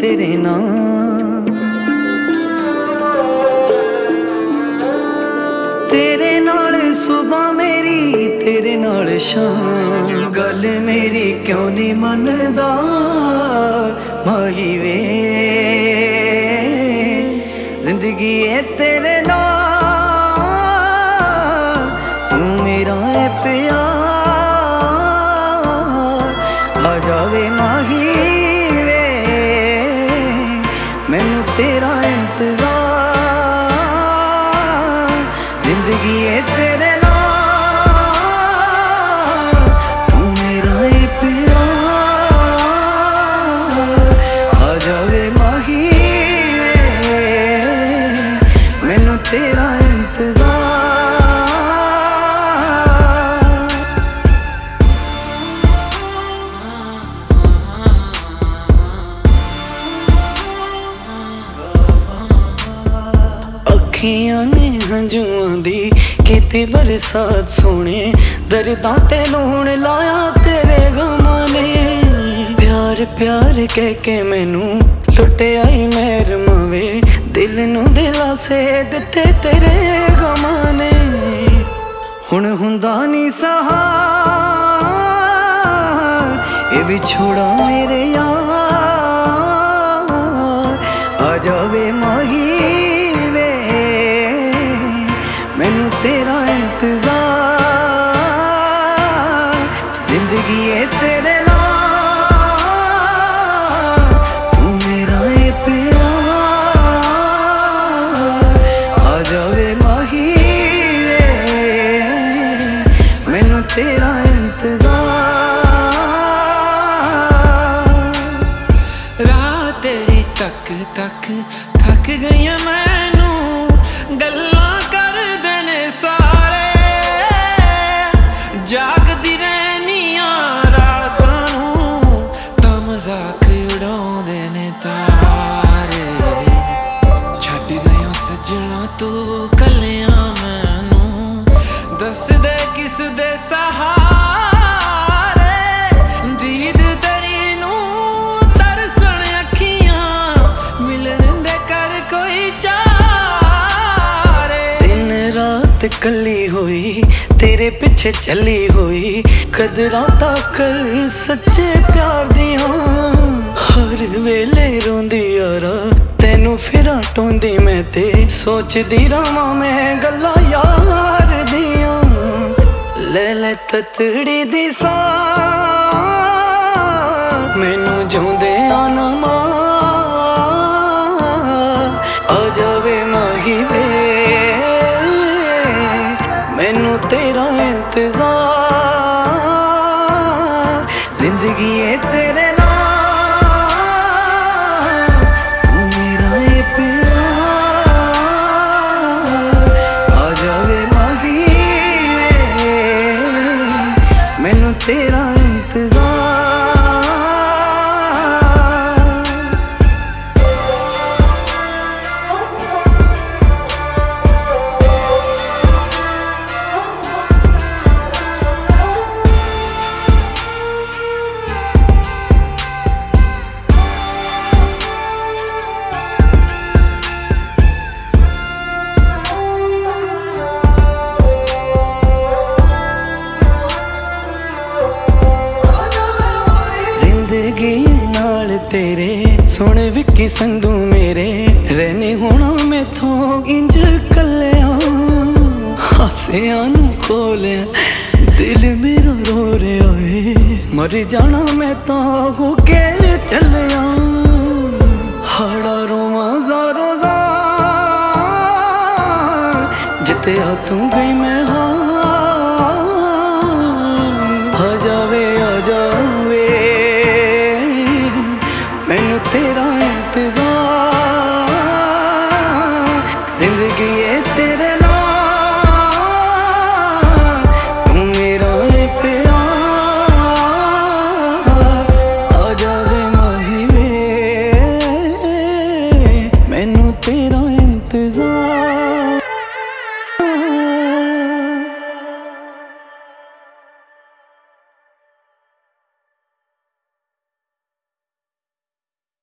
ਤੇਰੇ ਨਾਂ। ਤੇਰੇ ਨਾਲ ਸਵੇਰ ਮੇਰੀ, ਤੇਰੇ ਨਾਲ ਸ਼ਾਮ ਗੱਲ ਮੇਰੀ ਕਿਉਂ ਨਹੀਂ ਮੰਨਦਾ? ਮਾਹੀ ਵੇ। ਜ਼ਿੰਦਗੀ ਏ ਤੇ ਮੈਨੂੰ ਤੇਰਾ ਅੱਖੀਆਂ ਨੇ ਹੰਝੂਆਂ ਦੀ ਕੀਤੀ ਬਰਸਾਤ ਸੋਹਣੇ ਦਰਦਾਂ ਤੇ ਲੂਣ ਲਾਇਆ ਤੇਰੇ ਗਮਾਂ ਨੇ ਪਿਆਰ ਪਿਆਰ ਕਹਿ ਕੇ ਮੈਨੂੰ ਲੁੱਟਿਆ ਹੀ ਮਹਿਰ ਮਵੇ ਦਿਲ ਨੂੰ ਦਿਲਾਸੇ ਦਿੱਤੇ ਤੇਰੇ ਗਮਾਂ ਨੇ। ਹੁਣ ਹੁੰਦਾ ਨਹੀਂ ਸਹਾਰ, ਇਹ ਵਿਛੋੜਾ ਮੇਰੇ ਯਾਰ। ਆ ਜਾਵੇ ਮਾਹੀ ਵੇ, ਮੈਨੂੰ ਤੇਰਾ ਇੰਤਜ਼ਾਰ। ਜ਼ਿੰਦਗੀ ਏ ਤੇਰੇ ਜਾਵੇ ਮਾਹੀ ਮੈਨੂੰ ਤੇਰਾ ਇੰਤਜ਼ਾਰ। ਰਾਤ ਤੇਰੀ ਤੱਕ ਤੱਕ ਥੱਕ ਗਈਆਂ ਮੈਨੂੰ। ਗੱਲਾਂ ਕਰਦੇ ਨੇ ਸਾਰੇ। ਜਾਗਦੀ ਰਹਿਨੀਆਂ ਰਾਤਾਂ ਤੂੰ ਕੱਲਿਆਂ ਮੈਨੂੰ ਦੱਸ ਦੇ ਕਿਸ ਦੇ ਸਹਾਰੇ ਦੀਦ ਤੇਰੀ ਨੂੰ ਤਰਸਣ ਅੱਖੀਆਂ ਮਿਲਣ ਦੇ ਕਰ ਕੋਈ ਚਾਰੇ ਦਿਨ ਰਾਤ ਕੱਲੀ ਹੋਈ ਤੇਰੇ ਪਿੱਛੇ ਚੱਲੀ ਹੋਈ ਕਦਰਾਂ ਤਾਂ ਕਰ ਸੱਚੇ ਪਿਆਰ ਦੀਆਂ ਹਰ ਵੇਲੇ ਰੋਂਦੀ ਯਾਰਾ ਫਿਰਾਂ ਟੋਂਦੀ ਮੈਂ ਤੇ ਸੋਚਦੀ ਰਵਾਂ ਮੈਂ ਗੱਲਾਂ ਯਾਰ ਦੀਆਂ। ਲੈ ਲੈ ਤਤੜੀ ਦੀ ਸਾਂ ਮੈਨੂੰ ਜਿਉਂਦੇ ਨਾ ਮਾਰ। ਆ ਜਾਵੇ ਮਾਹੀ ਵੇ, ਮੈਨੂੰ ਤੇਰਾ ਇੰਤਜ਼ਾਰ। ਜ਼ਿੰਦਗੀ ਤੇਰੇ। ਸੁਣ ਵਿੱਕੀ ਸੰਧੂ ਮੇਰੇ। ਰਹਿਨੇ ਹੋਣਾ ਮੈਥੋਂ ਇੰਜ ਕੱਲਿਆ। ਹਾਸਿਆਂ ਨੂੰ ਖੋਲਿਆ। ਦਿਲ ਮੇਰਾ ਰੋ ਰਿਹਾ ਏ। ਮਰ ਜਾਣਾ ਮੈਂ ਤਾਂ ਹੋ ਕੇ ਚੱਲਿਆ। ਹੜਾ ਰੋਵਾਂ ਜ਼ਾਰੋ ਜ਼ਾਰ। ਜਿੱਤਿਆ ਤੂੰ ਗਈ ਮੈਂ ਹਾਂ ਇੰਤਜ਼ਾਰ।